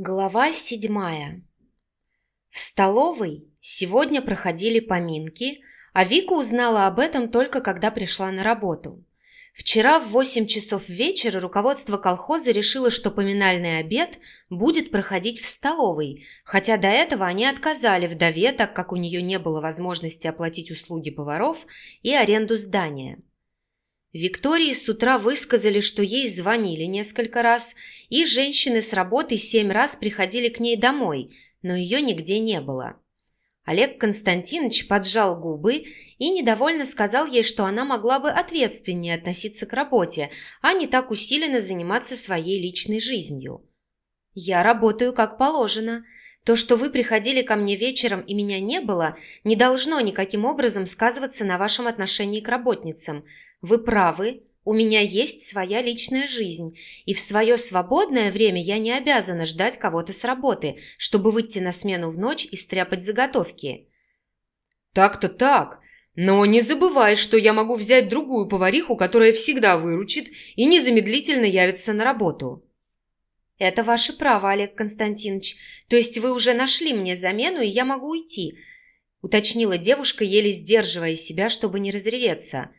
Глава седьмая. В столовой сегодня проходили поминки, а Вика узнала об этом только когда пришла на работу. Вчера в восемь часов вечера руководство колхоза решило, что поминальный обед будет проходить в столовой, хотя до этого они отказали вдове, так как у нее не было возможности оплатить услуги поваров и аренду здания. Виктории с утра высказали, что ей звонили несколько раз, и женщины с работы семь раз приходили к ней домой, но ее нигде не было. Олег Константинович поджал губы и недовольно сказал ей, что она могла бы ответственнее относиться к работе, а не так усиленно заниматься своей личной жизнью. «Я работаю как положено. То, что вы приходили ко мне вечером и меня не было, не должно никаким образом сказываться на вашем отношении к работницам. Вы правы, у меня есть своя личная жизнь, и в свое свободное время я не обязана ждать кого-то с работы, чтобы выйти на смену в ночь и стряпать заготовки». «Так-то так. Но не забывай, что я могу взять другую повариху, которая всегда выручит и незамедлительно явится на работу». «Это ваше право, Олег Константинович. То есть вы уже нашли мне замену, и я могу уйти?» – уточнила девушка, еле сдерживая себя, чтобы не разреветься.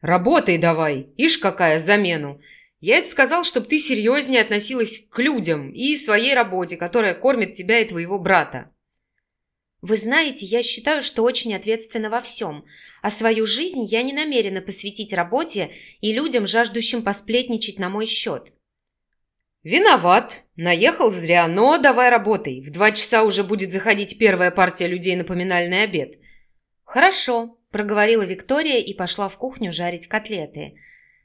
«Работай давай! Ишь, какая замену! Я это сказал, чтобы ты серьезнее относилась к людям и своей работе, которая кормит тебя и твоего брата». «Вы знаете, я считаю, что очень ответственна во всем, а свою жизнь я не намерена посвятить работе и людям, жаждущим посплетничать на мой счет». «Виноват. Наехал зря, но давай работай. В два часа уже будет заходить первая партия людей на поминальный обед». «Хорошо», – проговорила Виктория и пошла в кухню жарить котлеты.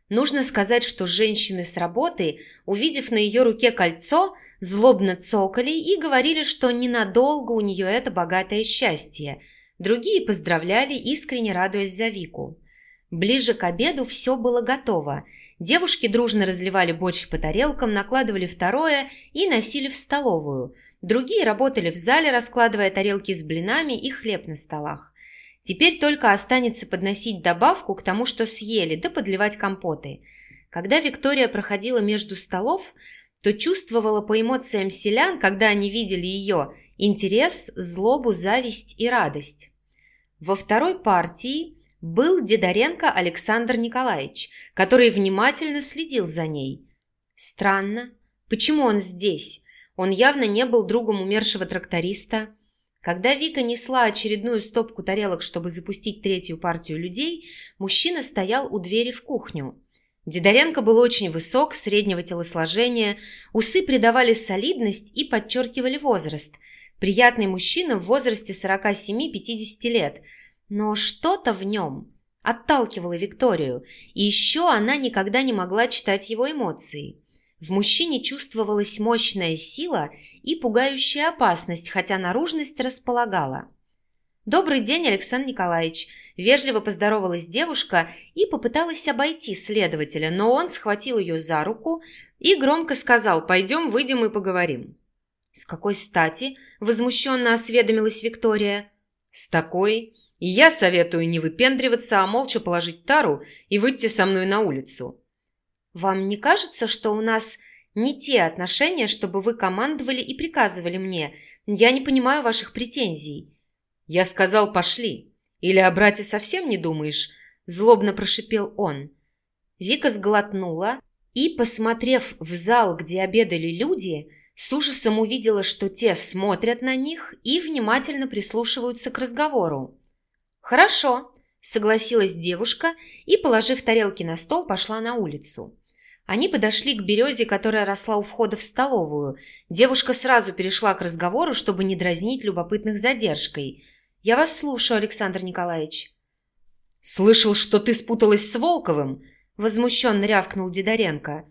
Нужно сказать, что женщины с работы, увидев на ее руке кольцо, злобно цокали и говорили, что ненадолго у нее это богатое счастье. Другие поздравляли, искренне радуясь за Вику. Ближе к обеду все было готово. Девушки дружно разливали борщ по тарелкам, накладывали второе и носили в столовую. Другие работали в зале, раскладывая тарелки с блинами и хлеб на столах. Теперь только останется подносить добавку к тому, что съели, да подливать компоты. Когда Виктория проходила между столов, то чувствовала по эмоциям селян, когда они видели ее, интерес, злобу, зависть и радость. Во второй партии был Дидоренко Александр Николаевич, который внимательно следил за ней. Странно. Почему он здесь? Он явно не был другом умершего тракториста. Когда Вика несла очередную стопку тарелок, чтобы запустить третью партию людей, мужчина стоял у двери в кухню. Дидоренко был очень высок, среднего телосложения, усы придавали солидность и подчеркивали возраст. Приятный мужчина в возрасте 47-50 лет – но что-то в нем отталкивало Викторию, и еще она никогда не могла читать его эмоции. В мужчине чувствовалась мощная сила и пугающая опасность, хотя наружность располагала. «Добрый день, Александр Николаевич!» Вежливо поздоровалась девушка и попыталась обойти следователя, но он схватил ее за руку и громко сказал «Пойдем, выйдем и поговорим». «С какой стати?» – возмущенно осведомилась Виктория. «С такой, и я советую не выпендриваться, а молча положить тару и выйти со мной на улицу. Вам не кажется, что у нас не те отношения, чтобы вы командовали и приказывали мне? Я не понимаю ваших претензий. Я сказал «пошли». Или о брате совсем не думаешь? Злобно прошипел он. Вика сглотнула и, посмотрев в зал, где обедали люди, с ужасом увидела, что те смотрят на них и внимательно прислушиваются к разговору. «Хорошо», – согласилась девушка и, положив тарелки на стол, пошла на улицу. Они подошли к березе, которая росла у входа в столовую. Девушка сразу перешла к разговору, чтобы не дразнить любопытных задержкой. «Я вас слушаю, Александр Николаевич». «Слышал, что ты спуталась с Волковым?» – возмущенно рявкнул Дидоренко.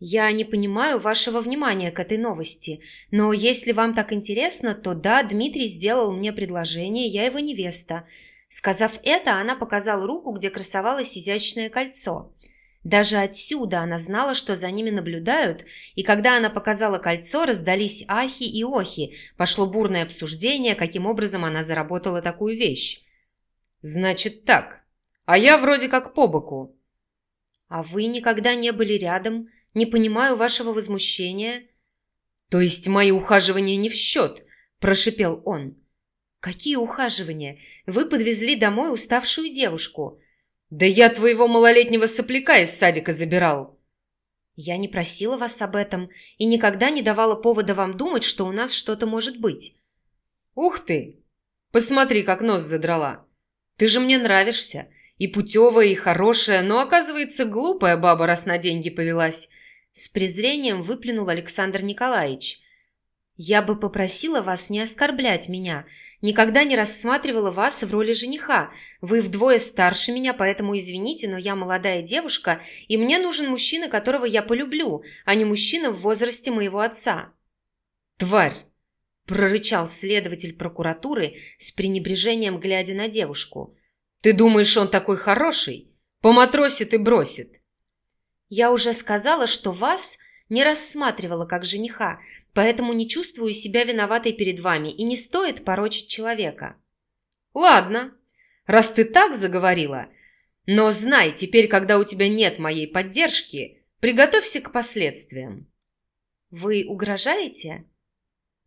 «Я не понимаю вашего внимания к этой новости, но если вам так интересно, то да, Дмитрий сделал мне предложение, я его невеста. Сказав это, она показала руку, где красовалось изящное кольцо. Даже отсюда она знала, что за ними наблюдают, и когда она показала кольцо, раздались ахи и охи, пошло бурное обсуждение, каким образом она заработала такую вещь. «Значит так. А я вроде как по боку». «А вы никогда не были рядом, не понимаю вашего возмущения». «То есть мои ухаживания не в счет?» – прошипел он. «Какие ухаживания? Вы подвезли домой уставшую девушку». «Да я твоего малолетнего сопляка из садика забирал». «Я не просила вас об этом и никогда не давала повода вам думать, что у нас что-то может быть». «Ух ты! Посмотри, как нос задрала. Ты же мне нравишься. И путевая, и хорошая, но, оказывается, глупая баба, раз на деньги повелась». С презрением выплюнул Александр Николаевич. «Я бы попросила вас не оскорблять меня. Никогда не рассматривала вас в роли жениха. Вы вдвое старше меня, поэтому извините, но я молодая девушка, и мне нужен мужчина, которого я полюблю, а не мужчина в возрасте моего отца». «Тварь!» – прорычал следователь прокуратуры с пренебрежением, глядя на девушку. «Ты думаешь, он такой хороший? Поматросит и бросит». Я уже сказала, что вас не рассматривала как жениха, поэтому не чувствую себя виноватой перед вами и не стоит порочить человека». «Ладно, раз ты так заговорила, но знай, теперь, когда у тебя нет моей поддержки, приготовься к последствиям». «Вы угрожаете?»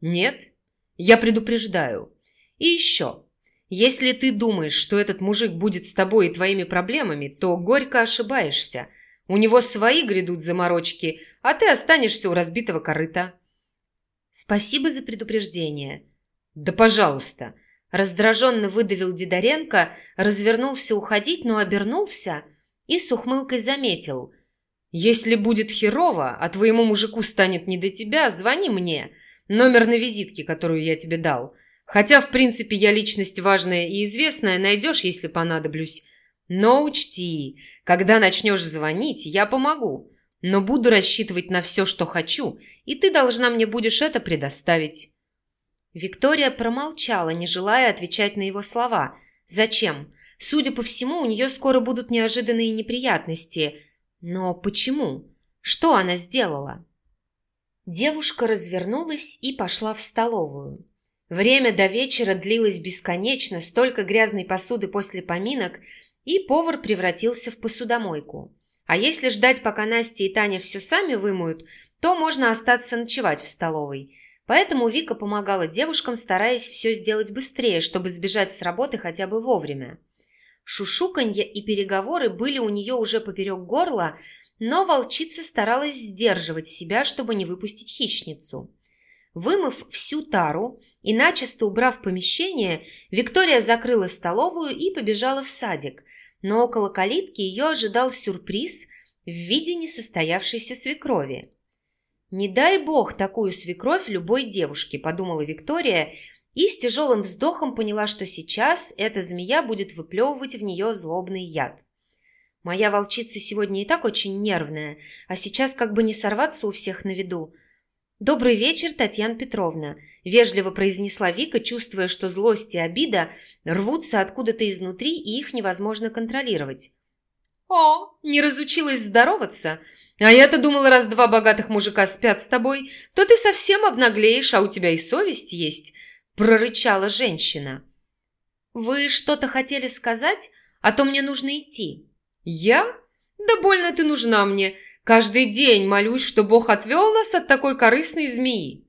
«Нет, я предупреждаю. И еще, если ты думаешь, что этот мужик будет с тобой и твоими проблемами, то горько ошибаешься». У него свои грядут заморочки, а ты останешься у разбитого корыта». «Спасибо за предупреждение». «Да пожалуйста». Раздраженно выдавил Дидоренко, развернулся уходить, но обернулся и с ухмылкой заметил. «Если будет херово, а твоему мужику станет не до тебя, звони мне. Номер на визитке, которую я тебе дал. Хотя, в принципе, я личность важная и известная, найдешь, если понадоблюсь. Но учти, когда начнешь звонить, я помогу, но буду рассчитывать на все, что хочу, и ты должна мне будешь это предоставить». Виктория промолчала, не желая отвечать на его слова. «Зачем? Судя по всему, у нее скоро будут неожиданные неприятности. Но почему? Что она сделала?» Девушка развернулась и пошла в столовую. Время до вечера длилось бесконечно, столько грязной посуды после поминок – и повар превратился в посудомойку. А если ждать, пока Настя и Таня все сами вымоют, то можно остаться ночевать в столовой. Поэтому Вика помогала девушкам, стараясь все сделать быстрее, чтобы сбежать с работы хотя бы вовремя. Шушуканье и переговоры были у нее уже поперек горла, но волчица старалась сдерживать себя, чтобы не выпустить хищницу. Вымыв всю тару и начисто убрав помещение, Виктория закрыла столовую и побежала в садик, но около калитки ее ожидал сюрприз в виде несостоявшейся свекрови. «Не дай бог такую свекровь любой девушке», – подумала Виктория и с тяжелым вздохом поняла, что сейчас эта змея будет выплевывать в нее злобный яд. «Моя волчица сегодня и так очень нервная, а сейчас как бы не сорваться у всех на виду. «Добрый вечер, Татьяна Петровна», – вежливо произнесла Вика, чувствуя, что злость и обида рвутся откуда-то изнутри, и их невозможно контролировать. «О, не разучилась здороваться? А я-то думала, раз два богатых мужика спят с тобой, то ты совсем обнаглеешь, а у тебя и совесть есть», – прорычала женщина. «Вы что-то хотели сказать? А то мне нужно идти». «Я? Да больно ты нужна мне. Каждый день молюсь, что Бог отвел нас от такой корыстной змеи».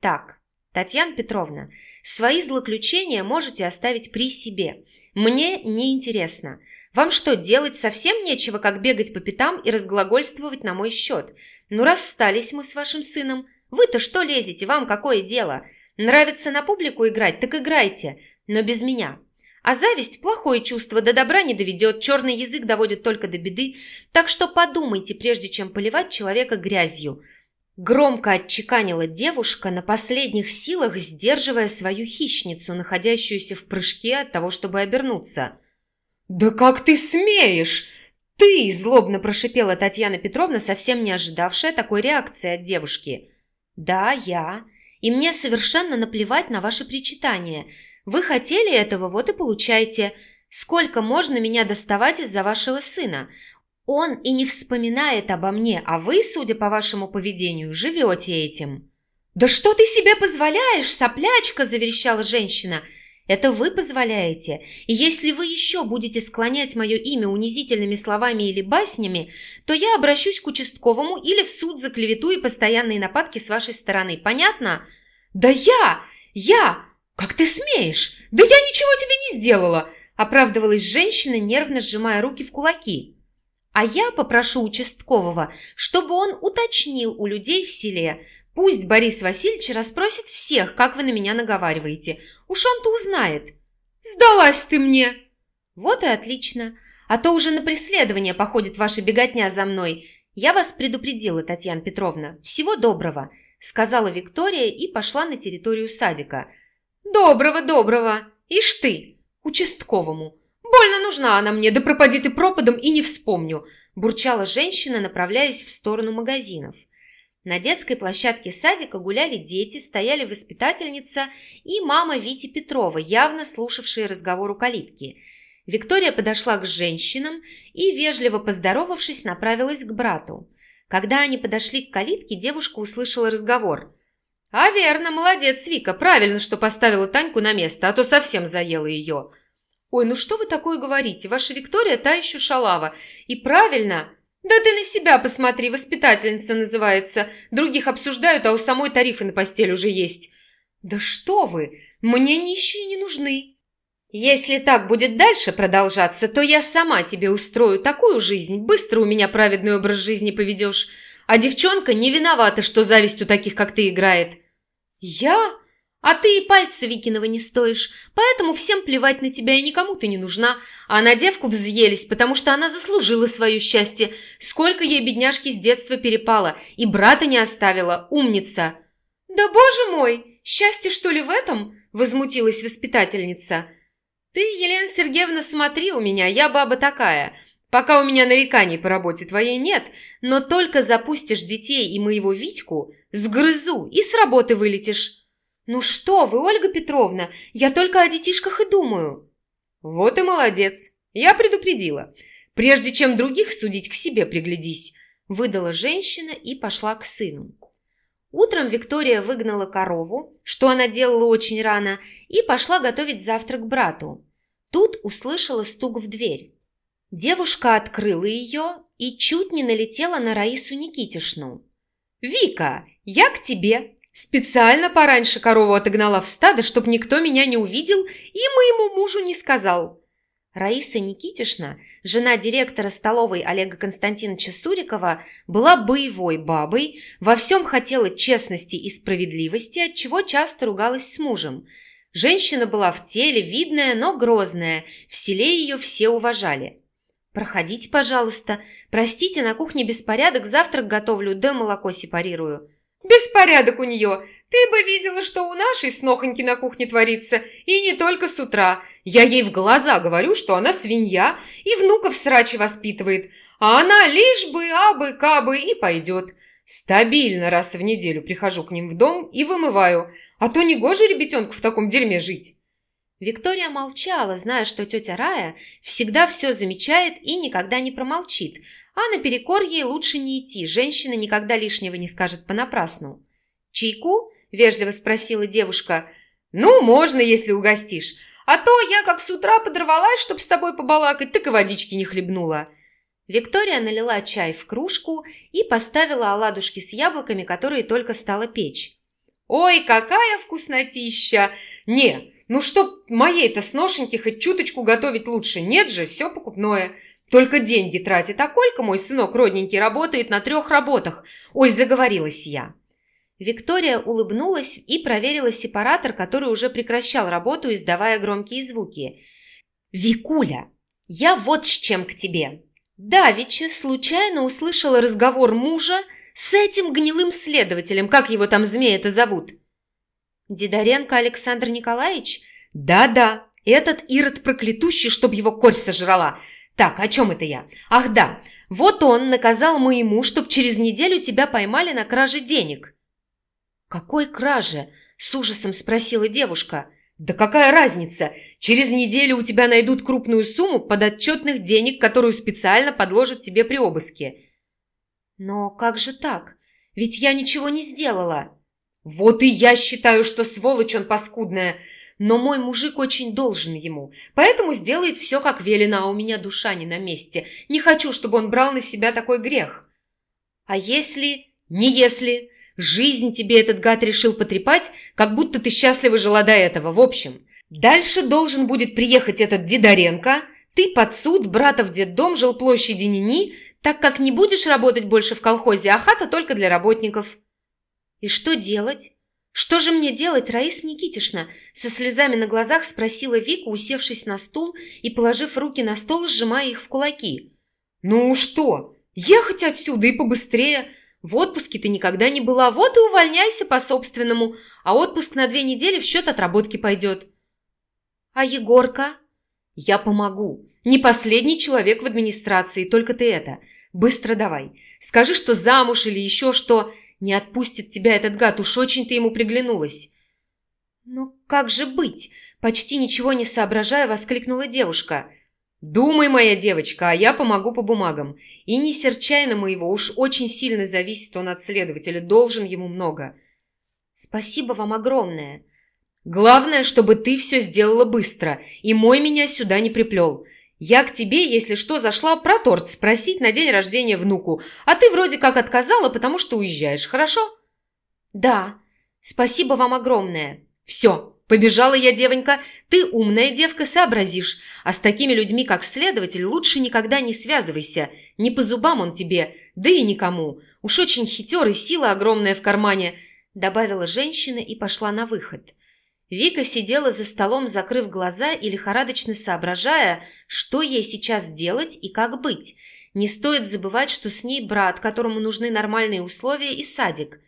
«Так, Татьяна Петровна, свои злоключения можете оставить при себе. Мне не интересно. Вам что, делать совсем нечего, как бегать по пятам и разглагольствовать на мой счет? Ну, расстались мы с вашим сыном. Вы-то что лезете? Вам какое дело? Нравится на публику играть? Так играйте, но без меня. А зависть – плохое чувство, до добра не доведет, черный язык доводит только до беды. Так что подумайте, прежде чем поливать человека грязью. Громко отчеканила девушка, на последних силах сдерживая свою хищницу, находящуюся в прыжке от того, чтобы обернуться. «Да как ты смеешь!» «Ты!» – злобно прошипела Татьяна Петровна, совсем не ожидавшая такой реакции от девушки. «Да, я. И мне совершенно наплевать на ваши причитания. Вы хотели этого, вот и получайте. Сколько можно меня доставать из-за вашего сына? Он и не вспоминает обо мне, а вы, судя по вашему поведению, живете этим». «Да что ты себе позволяешь, соплячка!» – заверещала женщина. Это вы позволяете, и если вы еще будете склонять мое имя унизительными словами или баснями, то я обращусь к участковому или в суд за клевету и постоянные нападки с вашей стороны. Понятно? Да я! Я! Как ты смеешь? Да я ничего тебе не сделала! Оправдывалась женщина, нервно сжимая руки в кулаки. А я попрошу участкового, чтобы он уточнил у людей в селе. Пусть Борис Васильевич расспросит всех, как вы на меня наговариваете. Уж он-то узнает. Сдалась ты мне! Вот и отлично. А то уже на преследование походит ваша беготня за мной. Я вас предупредила, Татьяна Петровна. Всего доброго, сказала Виктория и пошла на территорию садика. Доброго, доброго. Ишь ты, участковому. «Больно нужна она мне, да пропади ты пропадом и не вспомню!» – бурчала женщина, направляясь в сторону магазинов. На детской площадке садика гуляли дети, стояли воспитательница и мама Вити Петрова, явно слушавшие разговор у калитки. Виктория подошла к женщинам и, вежливо поздоровавшись, направилась к брату. Когда они подошли к калитке, девушка услышала разговор. «А верно, молодец, Вика, правильно, что поставила Таньку на место, а то совсем заела ее». «Ой, ну что вы такое говорите? Ваша Виктория та еще шалава. И правильно...» «Да ты на себя посмотри, воспитательница называется. Других обсуждают, а у самой тарифы на постель уже есть». «Да что вы! Мне нищие не нужны». «Если так будет дальше продолжаться, то я сама тебе устрою такую жизнь, быстро у меня праведный образ жизни поведешь. А девчонка не виновата, что зависть у таких, как ты, играет». «Я? А ты и пальца Викинова не стоишь, поэтому всем плевать на тебя и никому ты не нужна. А на девку взъелись, потому что она заслужила свое счастье. Сколько ей бедняжки с детства перепало, и брата не оставила, умница!» «Да боже мой! Счастье, что ли, в этом?» – возмутилась воспитательница. «Ты, Елена Сергеевна, смотри у меня, я баба такая. Пока у меня нареканий по работе твоей нет, но только запустишь детей и моего Витьку, сгрызу и с работы вылетишь». «Ну что вы, Ольга Петровна, я только о детишках и думаю». «Вот и молодец. Я предупредила. Прежде чем других судить, к себе приглядись», выдала женщина и пошла к сыну. Утром Виктория выгнала корову, что она делала очень рано, и пошла готовить завтрак брату. Тут услышала стук в дверь. Девушка открыла ее и чуть не налетела на Раису Никитишну. «Вика, я к тебе!» Специально пораньше корову отогнала в стадо, чтоб никто меня не увидел и моему мужу не сказал. Раиса Никитишна, жена директора столовой Олега Константиновича Сурикова, была боевой бабой, во всем хотела честности и справедливости, от чего часто ругалась с мужем. Женщина была в теле, видная, но грозная, в селе ее все уважали. «Проходите, пожалуйста. Простите, на кухне беспорядок, завтрак готовлю, да молоко сепарирую». Беспорядок у нее. Ты бы видела, что у нашей снохоньки на кухне творится. И не только с утра. Я ей в глаза говорю, что она свинья и внуков срачи воспитывает. А она лишь бы, абы, кабы и пойдет. Стабильно раз в неделю прихожу к ним в дом и вымываю. А то не гоже ребятенку в таком дерьме жить. Виктория молчала, зная, что тетя Рая всегда все замечает и никогда не промолчит, а наперекор ей лучше не идти, женщина никогда лишнего не скажет понапрасну. «Чайку?» – вежливо спросила девушка. «Ну, можно, если угостишь. А то я как с утра подорвалась, чтоб с тобой побалакать, так и водички не хлебнула». Виктория налила чай в кружку и поставила оладушки с яблоками, которые только стала печь. «Ой, какая вкуснотища! Не, ну что моей-то сношеньки хоть чуточку готовить лучше, нет же, все покупное. Только деньги тратит, а Колька, мой сынок родненький, работает на трех работах. Ой, заговорилась я. Виктория улыбнулась и проверила сепаратор, который уже прекращал работу, издавая громкие звуки. «Викуля, я вот с чем к тебе. Давича случайно услышала разговор мужа с этим гнилым следователем, как его там змея-то зовут?» «Дидоренко Александр Николаевич?» «Да-да, этот ирод проклятущий, чтоб его корь сожрала. Так, о чем это я? Ах да, вот он наказал моему, чтоб через неделю тебя поймали на краже денег. Какой краже? С ужасом спросила девушка. Да какая разница? Через неделю у тебя найдут крупную сумму подотчетных денег, которую специально подложат тебе при обыске. Но как же так? Ведь я ничего не сделала. Вот и я считаю, что сволочь он паскудная. но мой мужик очень должен ему, поэтому сделает все, как велено, а у меня душа не на месте. Не хочу, чтобы он брал на себя такой грех. А если... Не если. Жизнь тебе этот гад решил потрепать, как будто ты счастливо жила до этого. В общем, дальше должен будет приехать этот Дидоренко, ты под суд, брата в детдом, жил площади Нини, так как не будешь работать больше в колхозе, а хата только для работников. И что делать? «Что же мне делать, Раиса Никитишна?» Со слезами на глазах спросила Вика, усевшись на стул и положив руки на стол, сжимая их в кулаки. «Ну что? Ехать отсюда и побыстрее. В отпуске ты никогда не была, вот и увольняйся по-собственному, а отпуск на две недели в счет отработки пойдет». «А Егорка?» «Я помогу. Не последний человек в администрации, только ты это. Быстро давай. Скажи, что замуж или еще что. Не отпустит тебя этот гад, уж очень ты ему приглянулась». «Ну как же быть?» Почти ничего не соображая, воскликнула девушка. «Думай, моя девочка, а я помогу по бумагам. И не серчай на моего, уж очень сильно зависит он от следователя, должен ему много». «Спасибо вам огромное». «Главное, чтобы ты все сделала быстро, и мой меня сюда не приплел. Я к тебе, если что, зашла про торт спросить на день рождения внуку, а ты вроде как отказала, потому что уезжаешь, хорошо?» «Да, спасибо вам огромное». «Все, побежала я, девонька. Ты умная девка, сообразишь. А с такими людьми, как следователь, лучше никогда не связывайся. Не по зубам он тебе, да и никому. Уж очень хитер и сила огромная в кармане», добавила женщина и пошла на выход. Вика сидела за столом, закрыв глаза и лихорадочно соображая, что ей сейчас делать и как быть. Не стоит забывать, что с ней брат, которому нужны нормальные условия, и садик.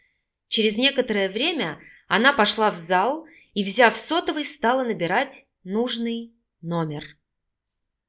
Через некоторое время она пошла в зал и, взяв сотовый, стала набирать нужный номер.